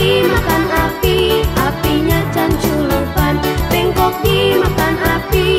dimakan api, apinya canculan. Bengkok dimakan api.